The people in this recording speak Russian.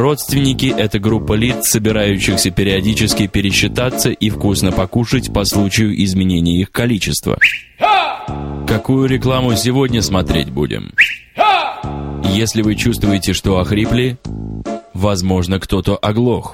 Родственники – это группа лиц, собирающихся периодически пересчитаться и вкусно покушать по случаю изменения их количества. Какую рекламу сегодня смотреть будем? Если вы чувствуете, что охрипли, возможно, кто-то оглох.